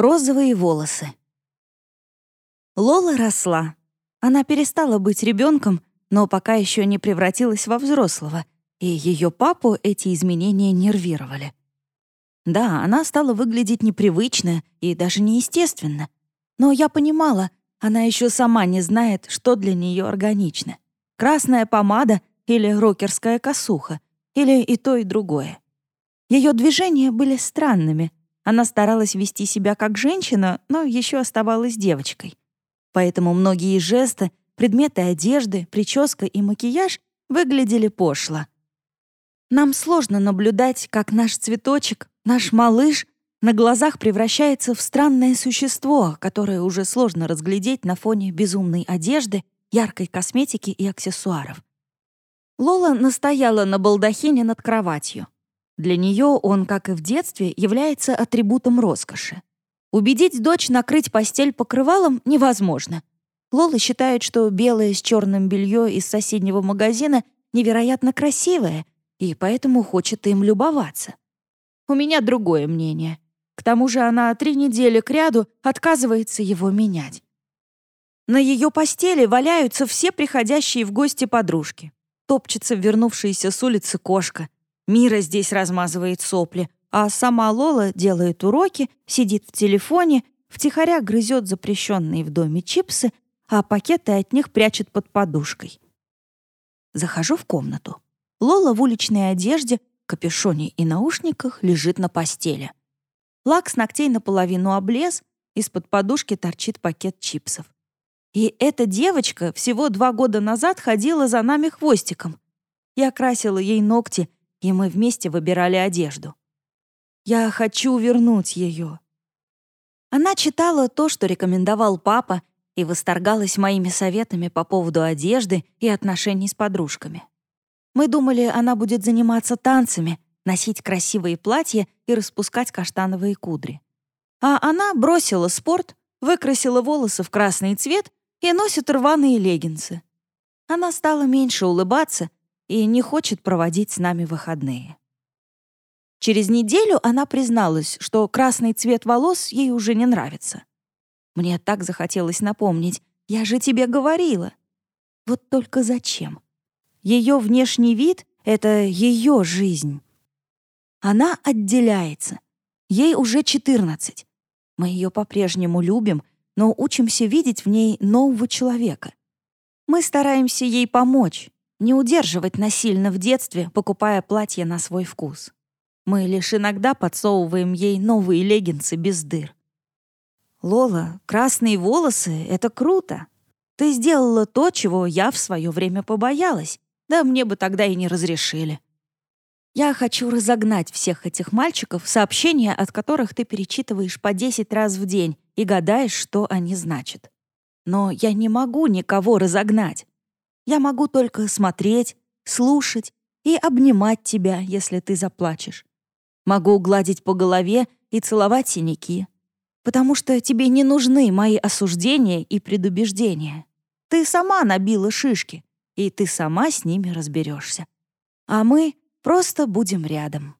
Розовые волосы. Лола росла. Она перестала быть ребенком, но пока еще не превратилась во взрослого, и ее папу эти изменения нервировали. Да, она стала выглядеть непривычно и даже неестественно. Но я понимала, она еще сама не знает, что для нее органично. Красная помада или рокерская косуха, или и то, и другое. Ее движения были странными. Она старалась вести себя как женщина, но еще оставалась девочкой. Поэтому многие жесты, предметы одежды, прическа и макияж выглядели пошло. Нам сложно наблюдать, как наш цветочек, наш малыш на глазах превращается в странное существо, которое уже сложно разглядеть на фоне безумной одежды, яркой косметики и аксессуаров. Лола настояла на балдахине над кроватью. Для нее он, как и в детстве, является атрибутом роскоши. Убедить дочь накрыть постель покрывалом невозможно. Лола считает, что белое с черным белье из соседнего магазина невероятно красивое, и поэтому хочет им любоваться. У меня другое мнение. К тому же она три недели кряду отказывается его менять. На ее постели валяются все приходящие в гости подружки. Топчется вернувшаяся с улицы кошка — Мира здесь размазывает сопли, а сама Лола делает уроки, сидит в телефоне, втихаря грызет запрещенные в доме чипсы, а пакеты от них прячет под подушкой. Захожу в комнату. Лола в уличной одежде, капюшоне и наушниках лежит на постели. Лак с ногтей наполовину облез, из-под подушки торчит пакет чипсов. И эта девочка всего два года назад ходила за нами хвостиком. Я красила ей ногти — и мы вместе выбирали одежду. Я хочу вернуть ее. Она читала то, что рекомендовал папа, и восторгалась моими советами по поводу одежды и отношений с подружками. Мы думали, она будет заниматься танцами, носить красивые платья и распускать каштановые кудри. А она бросила спорт, выкрасила волосы в красный цвет и носит рваные леггинсы. Она стала меньше улыбаться и не хочет проводить с нами выходные. Через неделю она призналась, что красный цвет волос ей уже не нравится. Мне так захотелось напомнить, я же тебе говорила. Вот только зачем? Ее внешний вид — это ее жизнь. Она отделяется. Ей уже 14. Мы ее по-прежнему любим, но учимся видеть в ней нового человека. Мы стараемся ей помочь, не удерживать насильно в детстве, покупая платье на свой вкус. Мы лишь иногда подсовываем ей новые леггинсы без дыр. «Лола, красные волосы — это круто. Ты сделала то, чего я в свое время побоялась. Да мне бы тогда и не разрешили. Я хочу разогнать всех этих мальчиков, сообщения от которых ты перечитываешь по 10 раз в день и гадаешь, что они значат. Но я не могу никого разогнать. Я могу только смотреть, слушать и обнимать тебя, если ты заплачешь. Могу гладить по голове и целовать синяки. Потому что тебе не нужны мои осуждения и предубеждения. Ты сама набила шишки, и ты сама с ними разберешься. А мы просто будем рядом.